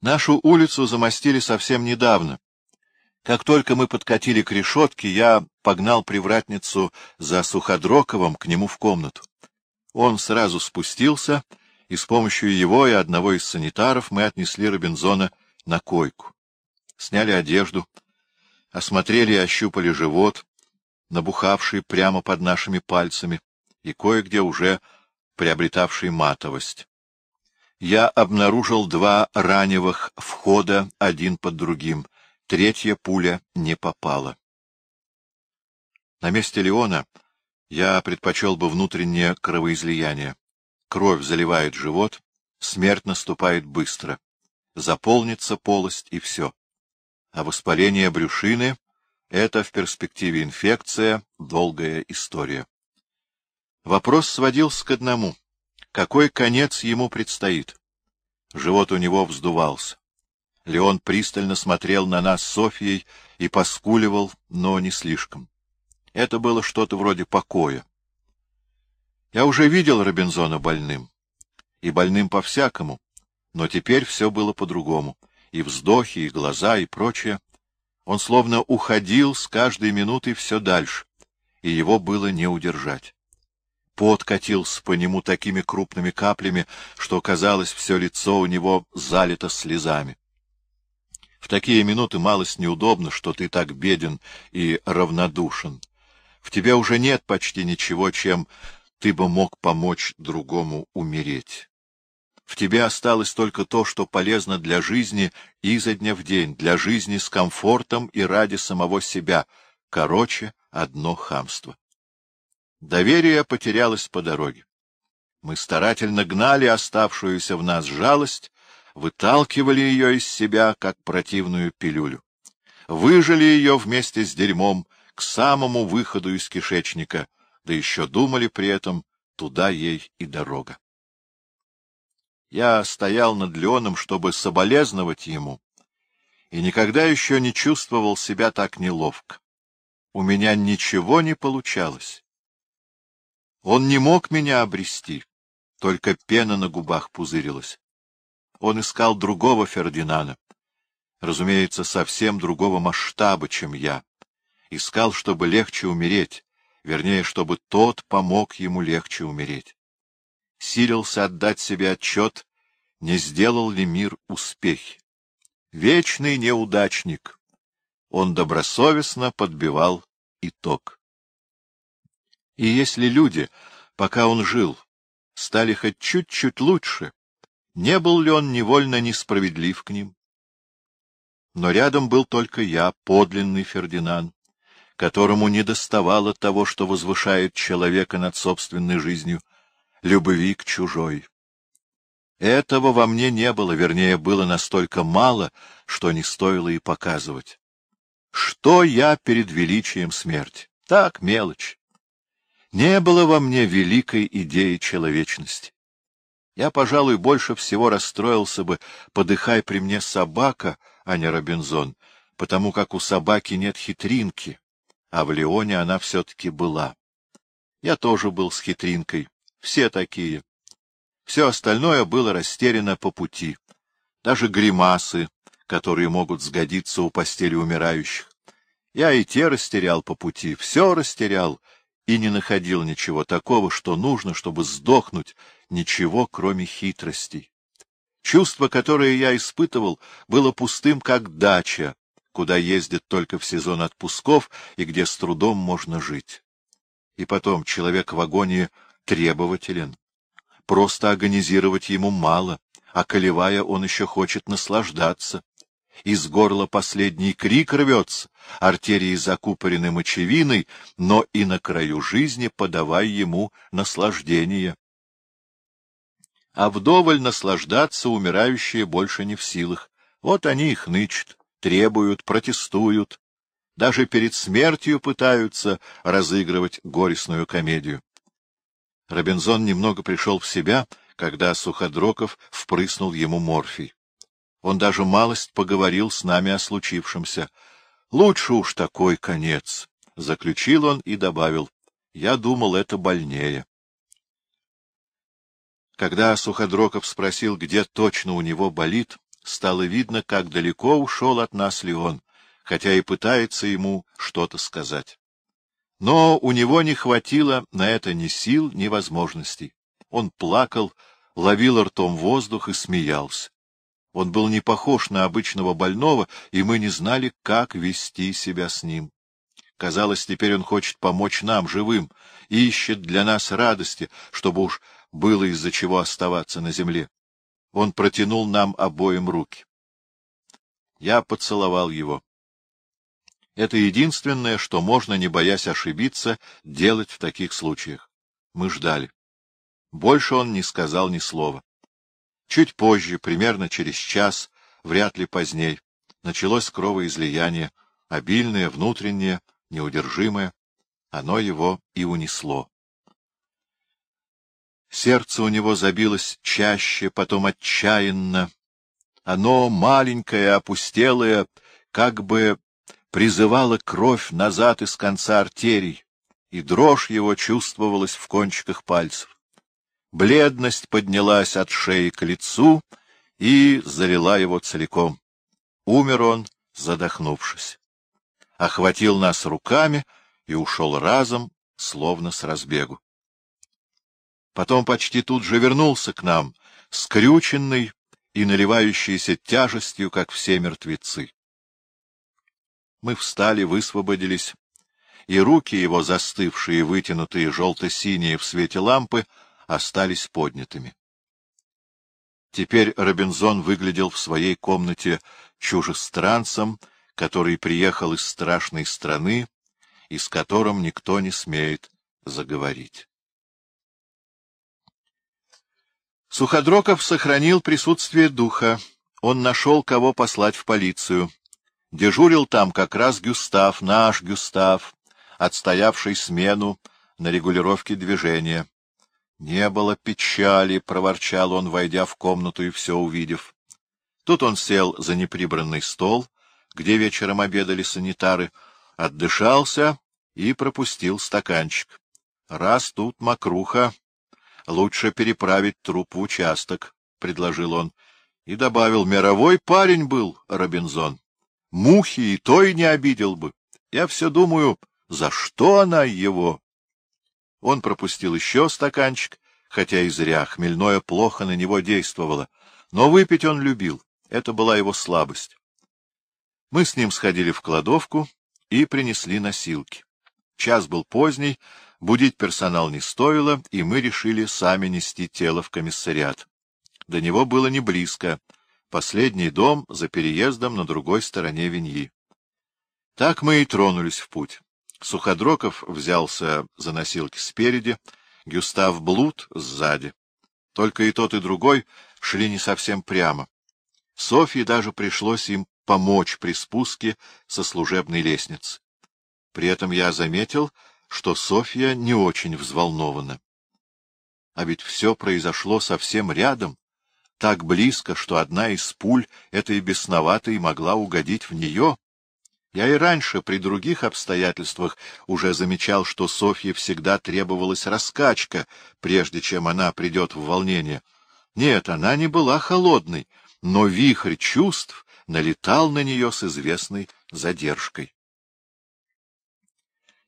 Нашу улицу замостили совсем недавно. Как только мы подкатили к решетке, я погнал привратницу за Суходроковым к нему в комнату. Он сразу спустился, и с помощью его и одного из санитаров мы отнесли Робинзона на койку. Сняли одежду, осмотрели и ощупали живот, набухавший прямо под нашими пальцами, и кое-где уже приобретавший матовость. Я обнаружил два раневых входа один под другим. Третья пуля не попала. На месте Леона я предпочел бы внутреннее кровоизлияние. Кровь заливает живот, смерть наступает быстро. Заполнится полость и все. А воспаление брюшины — это в перспективе инфекция, долгая история. Вопрос сводился к одному. Какой конец ему предстоит? Живот у него вздувался. Леон пристально смотрел на нас с Софьей и поскуливал, но не слишком. Это было что-то вроде покоя. Я уже видел Робинзона больным. И больным по-всякому. Но теперь все было по-другому. И вздохи, и глаза, и прочее. Он словно уходил с каждой минутой все дальше, и его было не удержать. Пот катился по нему такими крупными каплями, что, казалось, все лицо у него залито слезами. В такие минуты малость неудобно, что ты так беден и равнодушен. В тебе уже нет почти ничего, чем ты бы мог помочь другому умереть. В тебе осталось только то, что полезно для жизни изо дня в день, для жизни с комфортом и ради самого себя. Короче, одно хамство. Доверие потерялось по дороге. Мы старательно гнали оставшуюся в нас жалость, выталкивали ее из себя, как противную пилюлю. Выжили ее вместе с дерьмом к самому выходу из кишечника, да еще думали при этом, туда ей и дорога. Я стоял над Леоном, чтобы соболезновать ему, и никогда еще не чувствовал себя так неловко. У меня ничего не получалось. Он не мог меня обрести, только пена на губах пузырилась. Он искал другого Фердинана, разумеется, совсем другого масштаба, чем я. Искал, чтобы легче умереть, вернее, чтобы тот помог ему легче умереть силился отдать себе отчет, не сделал ли мир успехи. Вечный неудачник. Он добросовестно подбивал итог. И если люди, пока он жил, стали хоть чуть-чуть лучше, не был ли он невольно несправедлив к ним? Но рядом был только я, подлинный Фердинанд, которому не доставало того, что возвышает человека над собственной жизнью — любви к чужой. Этого во мне не было, вернее, было настолько мало, что не стоило и показывать. Что я перед величием смерти? Так, мелочь. Не было во мне великой идеи человечности. Я, пожалуй, больше всего расстроился бы, подыхай при мне собака, а не Робинзон, потому как у собаки нет хитринки, а в Леоне она все-таки была. Я тоже был с хитринкой, все такие. Все остальное было растеряно по пути. Даже гримасы, которые могут сгодиться у постели умирающих. Я и те растерял по пути, все растерял, и не находил ничего такого, что нужно, чтобы сдохнуть, ничего, кроме хитростей. Чувство, которое я испытывал, было пустым, как дача, куда ездят только в сезон отпусков и где с трудом можно жить. И потом человек в агонии требователен. Просто агонизировать ему мало, а колевая он еще хочет наслаждаться. Из горла последний крик рвется, артерии закупорены мочевиной, но и на краю жизни подавай ему наслаждение. А вдоволь наслаждаться умирающие больше не в силах. Вот они их нычат, требуют, протестуют. Даже перед смертью пытаются разыгрывать горестную комедию. Робинзон немного пришел в себя, когда Суходроков впрыснул ему морфий. Он даже малость поговорил с нами о случившемся. Лучше уж такой конец, — заключил он и добавил. Я думал, это больнее. Когда Суходроков спросил, где точно у него болит, стало видно, как далеко ушел от нас Леон, хотя и пытается ему что-то сказать. Но у него не хватило на это ни сил, ни возможностей. Он плакал, ловил ртом воздух и смеялся. Он был не похож на обычного больного, и мы не знали, как вести себя с ним. Казалось, теперь он хочет помочь нам, живым, и ищет для нас радости, чтобы уж было из-за чего оставаться на земле. Он протянул нам обоим руки. Я поцеловал его. Это единственное, что можно, не боясь ошибиться, делать в таких случаях. Мы ждали. Больше он не сказал ни слова. Чуть позже, примерно через час, вряд ли поздней, началось кровоизлияние, обильное, внутреннее, неудержимое. Оно его и унесло. Сердце у него забилось чаще, потом отчаянно. Оно, маленькое, опустелое, как бы призывало кровь назад из конца артерий, и дрожь его чувствовалась в кончиках пальцев. Бледность поднялась от шеи к лицу и залила его целиком. Умер он, задохнувшись. Охватил нас руками и ушел разом, словно с разбегу. Потом почти тут же вернулся к нам, скрюченный и наливающийся тяжестью, как все мертвецы. Мы встали, высвободились, и руки его, застывшие, вытянутые желто-синие в свете лампы, остались поднятыми. Теперь Робинзон выглядел в своей комнате чужестранцем, который приехал из страшной страны и с которым никто не смеет заговорить. Суходроков сохранил присутствие духа. Он нашел, кого послать в полицию. Дежурил там как раз Гюстав, наш Гюстав, отстоявший смену на регулировке движения. Не было печали, — проворчал он, войдя в комнату и все увидев. Тут он сел за неприбранный стол, где вечером обедали санитары, отдышался и пропустил стаканчик. Раз тут мокруха, лучше переправить труп в участок, — предложил он, и добавил, — мировой парень был, Робинзон. Мухи и той не обидел бы. Я все думаю, за что она его? Он пропустил еще стаканчик, хотя и зря, хмельное плохо на него действовало. Но выпить он любил, это была его слабость. Мы с ним сходили в кладовку и принесли носилки. Час был поздний, будить персонал не стоило, и мы решили сами нести тело в комиссариат. До него было не близко, последний дом за переездом на другой стороне Виньи. Так мы и тронулись в путь. Суходроков взялся за носилки спереди, Гюстав Блуд сзади. Только и тот, и другой шли не совсем прямо. Софье даже пришлось им помочь при спуске со служебной лестницы. При этом я заметил, что Софья не очень взволнована. А ведь все произошло совсем рядом, так близко, что одна из пуль этой бесноватой могла угодить в нее. Я и раньше, при других обстоятельствах, уже замечал, что Софье всегда требовалась раскачка, прежде чем она придет в волнение. Нет, она не была холодной, но вихрь чувств налетал на нее с известной задержкой.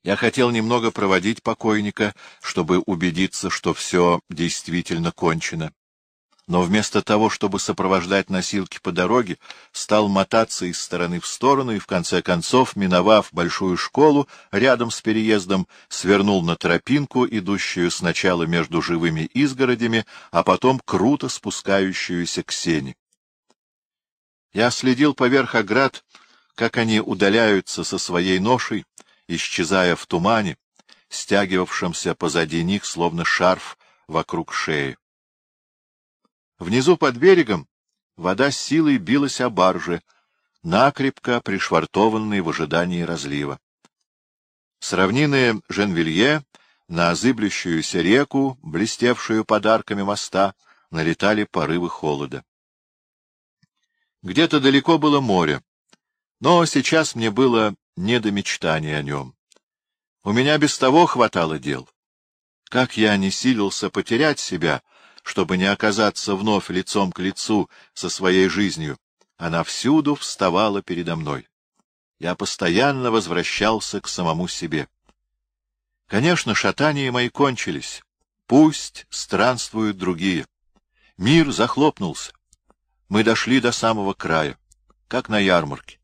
Я хотел немного проводить покойника, чтобы убедиться, что все действительно кончено но вместо того, чтобы сопровождать носилки по дороге, стал мотаться из стороны в сторону и, в конце концов, миновав большую школу рядом с переездом, свернул на тропинку, идущую сначала между живыми изгородями, а потом круто спускающуюся к сене. Я следил поверх оград, как они удаляются со своей ношей, исчезая в тумане, стягивавшемся позади них, словно шарф вокруг шеи. Внизу под берегом вода с силой билась о барже, накрепко пришвартованные в ожидании разлива. С равнины Женвилье на зыблющуюся реку, блестевшую подарками моста, налетали порывы холода. Где-то далеко было море, но сейчас мне было не до мечтания о нем. У меня без того хватало дел. Как я не силился потерять себя, чтобы не оказаться вновь лицом к лицу со своей жизнью, она всюду вставала передо мной. Я постоянно возвращался к самому себе. Конечно, шатания мои кончились. Пусть странствуют другие. Мир захлопнулся. Мы дошли до самого края, как на ярмарке.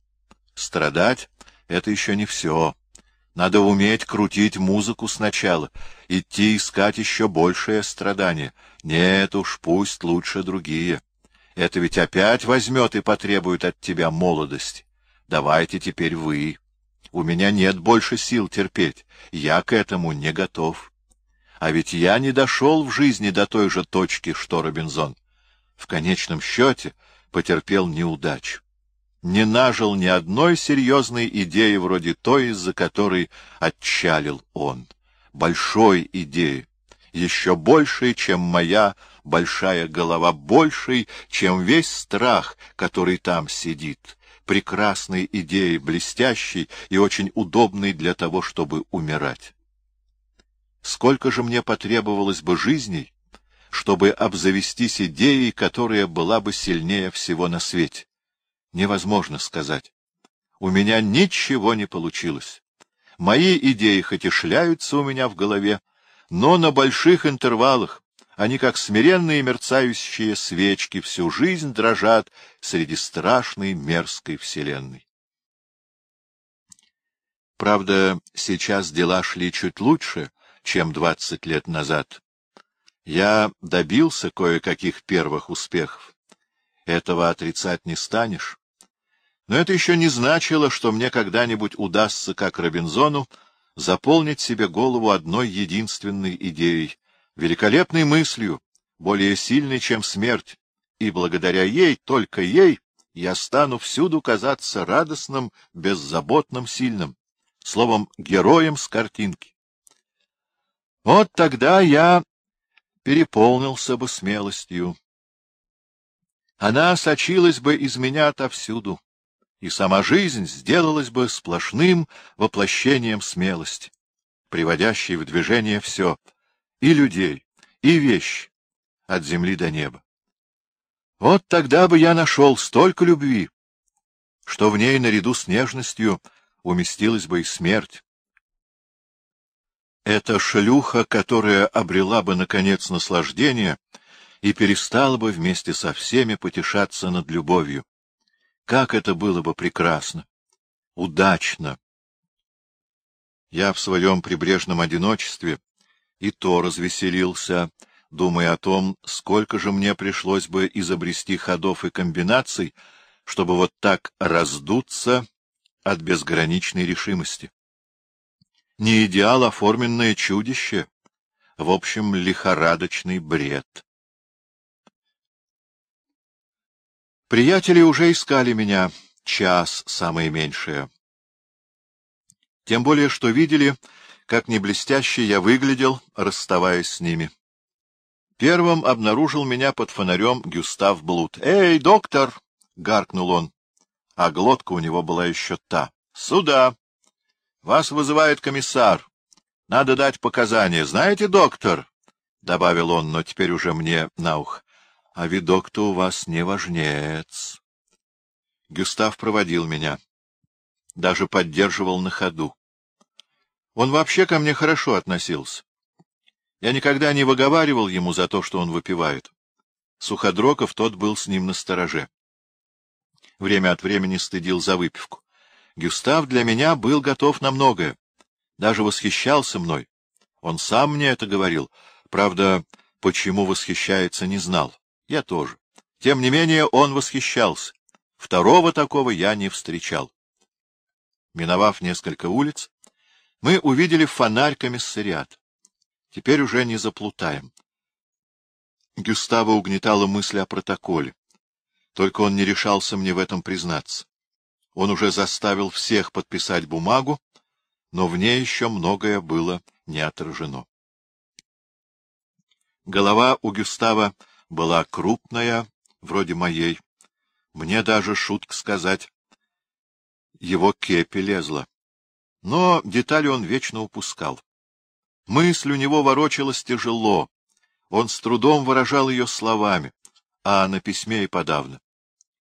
Страдать — это еще не все. Надо уметь крутить музыку сначала, идти искать еще большее страдание. Нет уж, пусть лучше другие. Это ведь опять возьмет и потребует от тебя молодости. Давайте теперь вы. У меня нет больше сил терпеть. Я к этому не готов. А ведь я не дошел в жизни до той же точки, что Робинзон в конечном счете потерпел неудачу. Не нажил ни одной серьезной идеи вроде той, из-за которой отчалил он. Большой идеи, еще большей, чем моя большая голова, большей, чем весь страх, который там сидит, прекрасной идеей, блестящей и очень удобной для того, чтобы умирать. Сколько же мне потребовалось бы жизней, чтобы обзавестись идеей, которая была бы сильнее всего на свете. Невозможно сказать. У меня ничего не получилось. Мои идеи хоть и шляются у меня в голове, но на больших интервалах. Они, как смиренные мерцающие свечки, всю жизнь дрожат среди страшной мерзкой вселенной. Правда, сейчас дела шли чуть лучше, чем двадцать лет назад. Я добился кое-каких первых успехов. Этого отрицать не станешь. Но это еще не значило, что мне когда-нибудь удастся, как Робинзону, заполнить себе голову одной единственной идеей, великолепной мыслью, более сильной, чем смерть, и благодаря ей, только ей, я стану всюду казаться радостным, беззаботным, сильным, словом, героем с картинки. Вот тогда я переполнился бы смелостью. Она сочилась бы из меня отовсюду, и сама жизнь сделалась бы сплошным воплощением смелости, приводящей в движение все — и людей, и вещь, от земли до неба. Вот тогда бы я нашел столько любви, что в ней наряду с нежностью уместилась бы и смерть, эта шлюха, которая обрела бы, наконец, наслаждение и перестала бы вместе со всеми потешаться над любовью. Как это было бы прекрасно! Удачно! Я в своем прибрежном одиночестве и то развеселился, думая о том, сколько же мне пришлось бы изобрести ходов и комбинаций, чтобы вот так раздуться от безграничной решимости не идеал, а форменное чудище, в общем, лихорадочный бред. Приятели уже искали меня час, самое меньшее. Тем более, что видели, как неблестяще я выглядел, расставаясь с ними. Первым обнаружил меня под фонарем Гюстав Блуд. «Эй, доктор!» — гаркнул он, а глотка у него была еще та. «Сюда!» Вас вызывает комиссар. Надо дать показания. Знаете, доктор, — добавил он, но теперь уже мне на ухо, — а видок-то у вас не важнец. Гюстав проводил меня. Даже поддерживал на ходу. Он вообще ко мне хорошо относился. Я никогда не выговаривал ему за то, что он выпивает. Суходроков тот был с ним на стороже. Время от времени стыдил за выпивку. Гюстав для меня был готов на многое, даже восхищался мной. Он сам мне это говорил. Правда, почему восхищается, не знал. Я тоже. Тем не менее, он восхищался. Второго такого я не встречал. Миновав несколько улиц, мы увидели фонарь комиссариат. Теперь уже не заплутаем. Гюстава угнетала мысль о протоколе. Только он не решался мне в этом признаться. Он уже заставил всех подписать бумагу, но в ней еще многое было не отражено. Голова у Гюстава была крупная, вроде моей. Мне даже, шутка сказать, его кепи лезла. Но детали он вечно упускал. Мысль у него ворочалась тяжело. Он с трудом выражал ее словами, а на письме и подавно.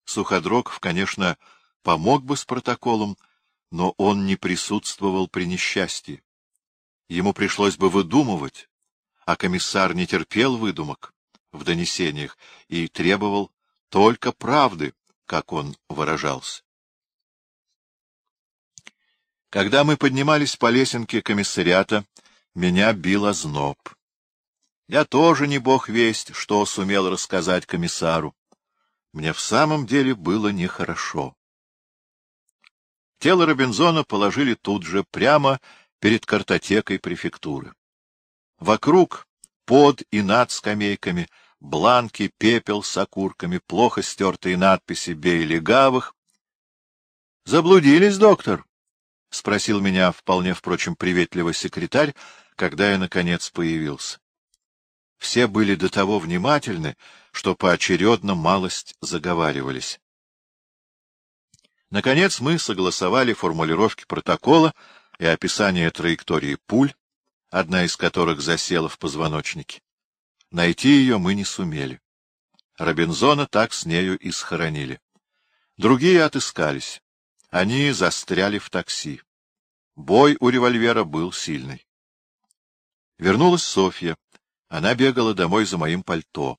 Суходроков, конечно, помог бы с протоколом, но он не присутствовал при несчастье. Ему пришлось бы выдумывать, а комиссар не терпел выдумок в донесениях и требовал только правды, как он выражался. Когда мы поднимались по лесенке комиссариата, меня бил озноб. Я тоже не бог весть, что сумел рассказать комиссару. Мне в самом деле было нехорошо. Тело Робинзона положили тут же, прямо перед картотекой префектуры. Вокруг, под и над скамейками, бланки, пепел с окурками, плохо стертые надписи «Бей легавых». — Заблудились, доктор? — спросил меня вполне, впрочем, приветливо секретарь, когда я, наконец, появился. Все были до того внимательны, что поочередно малость заговаривались. Наконец мы согласовали формулировки протокола и описание траектории пуль, одна из которых засела в позвоночнике. Найти ее мы не сумели. Робинзона так с нею и схоронили. Другие отыскались. Они застряли в такси. Бой у револьвера был сильный. Вернулась Софья. Она бегала домой за моим пальто.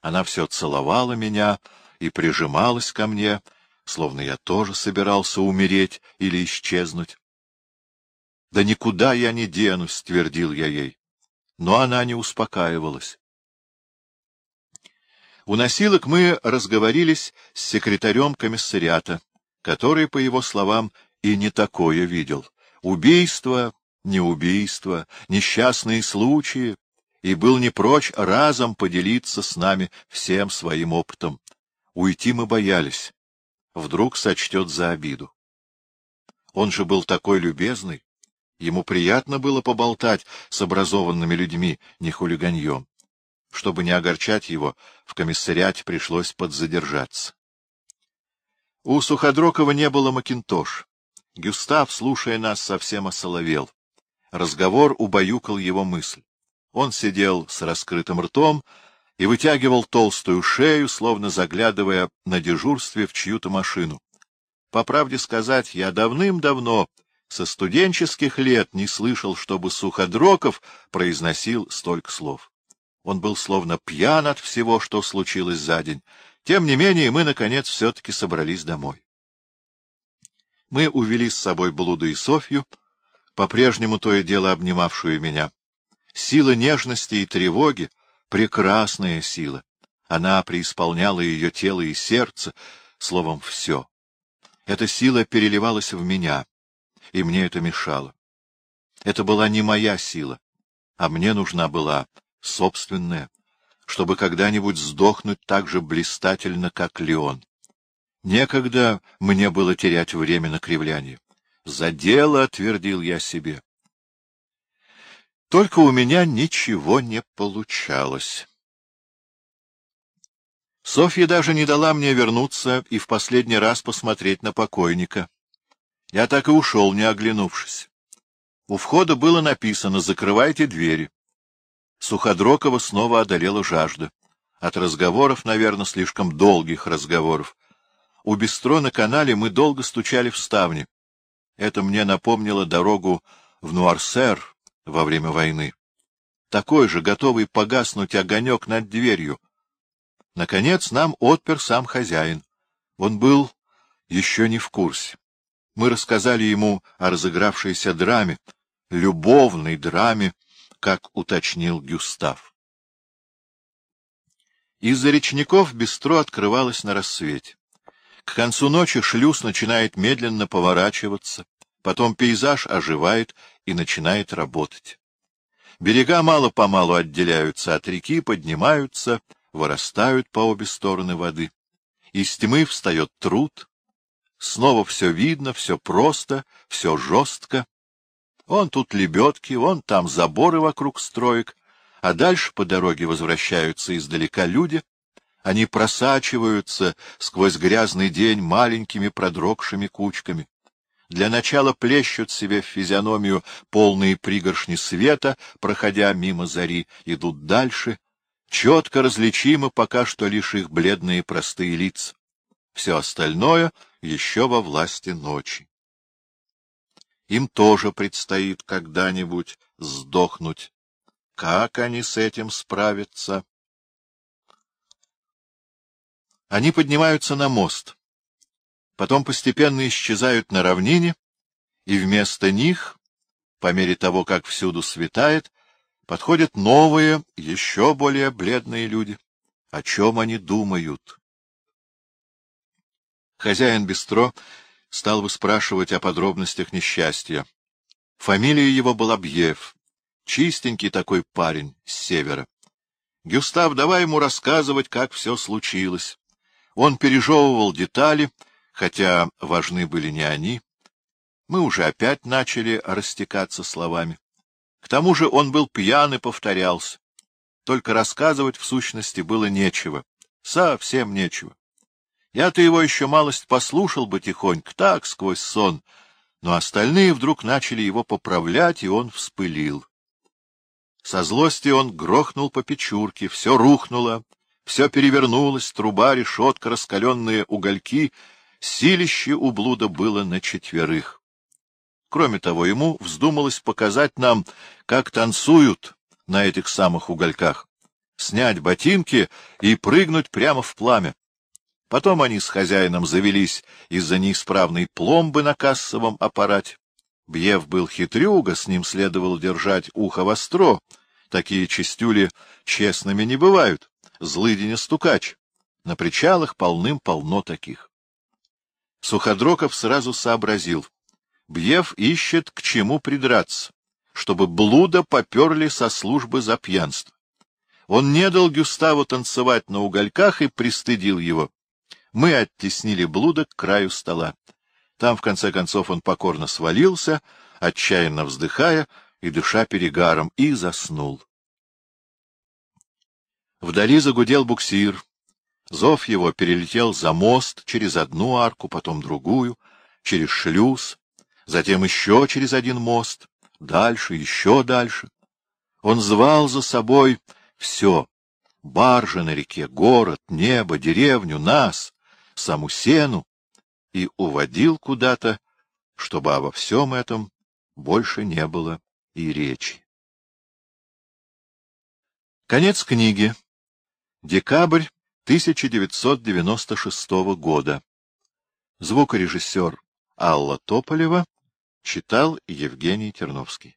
Она все целовала меня и прижималась ко мне, словно я тоже собирался умереть или исчезнуть. — Да никуда я не денусь, — твердил я ей. Но она не успокаивалась. У носилок мы разговорились с секретарем комиссариата, который, по его словам, и не такое видел. Убийство, не убийство, несчастные случаи, и был не прочь разом поделиться с нами всем своим опытом. Уйти мы боялись. Вдруг сочтет за обиду. Он же был такой любезный. Ему приятно было поболтать с образованными людьми, не хулиганьем. Чтобы не огорчать его, в комиссариате пришлось подзадержаться. У Суходрокова не было макинтош. Гюстав, слушая нас, совсем осоловел. Разговор убаюкал его мысль. Он сидел с раскрытым ртом и вытягивал толстую шею, словно заглядывая на дежурстве в чью-то машину. По правде сказать, я давным-давно, со студенческих лет, не слышал, чтобы Суходроков произносил столько слов. Он был словно пьян от всего, что случилось за день. Тем не менее, мы, наконец, все-таки собрались домой. Мы увели с собой Блуду и Софью, по-прежнему то и дело обнимавшую меня. Сила нежности и тревоги — прекрасная сила. Она преисполняла ее тело и сердце, словом, все. Эта сила переливалась в меня, и мне это мешало. Это была не моя сила, а мне нужна была собственная, чтобы когда-нибудь сдохнуть так же блистательно, как Леон. Некогда мне было терять время на кривляние. За дело, — твердил я себе. Только у меня ничего не получалось. Софья даже не дала мне вернуться и в последний раз посмотреть на покойника. Я так и ушел, не оглянувшись. У входа было написано «Закрывайте двери». Суходрокова снова одолела жажда. От разговоров, наверное, слишком долгих разговоров. У бистро на канале мы долго стучали в ставни. Это мне напомнило дорогу в Нуарсер во время войны. Такой же, готовый погаснуть огонек над дверью. Наконец нам отпер сам хозяин. Он был еще не в курсе. Мы рассказали ему о разыгравшейся драме, любовной драме, как уточнил Гюстав. Из-за речников бистро открывалось на рассвете. К концу ночи шлюз начинает медленно поворачиваться, потом пейзаж оживает и начинает работать. Берега мало-помалу отделяются от реки, поднимаются, вырастают по обе стороны воды. Из тьмы встает труд. Снова все видно, все просто, все жестко. Он тут лебедки, вон там заборы вокруг строек, а дальше по дороге возвращаются издалека люди, они просачиваются сквозь грязный день маленькими продрогшими кучками. Для начала плещут себе в физиономию полные пригоршни света, проходя мимо зари, идут дальше. Четко различимы пока что лишь их бледные простые лица. Все остальное еще во власти ночи. Им тоже предстоит когда-нибудь сдохнуть. Как они с этим справятся? Они поднимаются на мост, потом постепенно исчезают на равнине, и вместо них, по мере того, как всюду светает, подходят новые, еще более бледные люди. О чем они думают? Хозяин бистро стал выспрашивать о подробностях несчастья. Фамилия его была Бьев, чистенький такой парень с севера. Гюстав, давай ему рассказывать, как все случилось. Он пережевывал детали, хотя важны были не они. Мы уже опять начали растекаться словами. К тому же он был пьян и повторялся. Только рассказывать в сущности было нечего. Совсем нечего. Я-то его еще малость послушал бы тихонько, так, сквозь сон, но остальные вдруг начали его поправлять, и он вспылил. Со злости он грохнул по печурке, все рухнуло, все перевернулось, труба, решетка, раскаленные угольки, силище у блуда было на четверых. Кроме того, ему вздумалось показать нам, как танцуют на этих самых угольках, снять ботинки и прыгнуть прямо в пламя. Потом они с хозяином завелись из-за неисправной пломбы на кассовом аппарате. Бьев был хитрюга, с ним следовало держать ухо востро. Такие чистюли честными не бывают. Злыдень стукач. На причалах полным-полно таких. Суходроков сразу сообразил. Бьев ищет, к чему придраться, чтобы блуда поперли со службы за пьянство. Он не дал Гюставу танцевать на угольках и пристыдил его. Мы оттеснили блуда к краю стола. Там, в конце концов, он покорно свалился, отчаянно вздыхая и дыша перегаром, и заснул. Вдали загудел буксир. Зов его перелетел за мост через одну арку, потом другую, через шлюз, затем еще через один мост, дальше, еще дальше. Он звал за собой все — баржи на реке, город, небо, деревню, нас, саму сену и уводил куда-то, чтобы обо всем этом больше не было и речи. Конец книги. Декабрь 1996 года. Звукорежиссер Алла Тополева читал Евгений Терновский.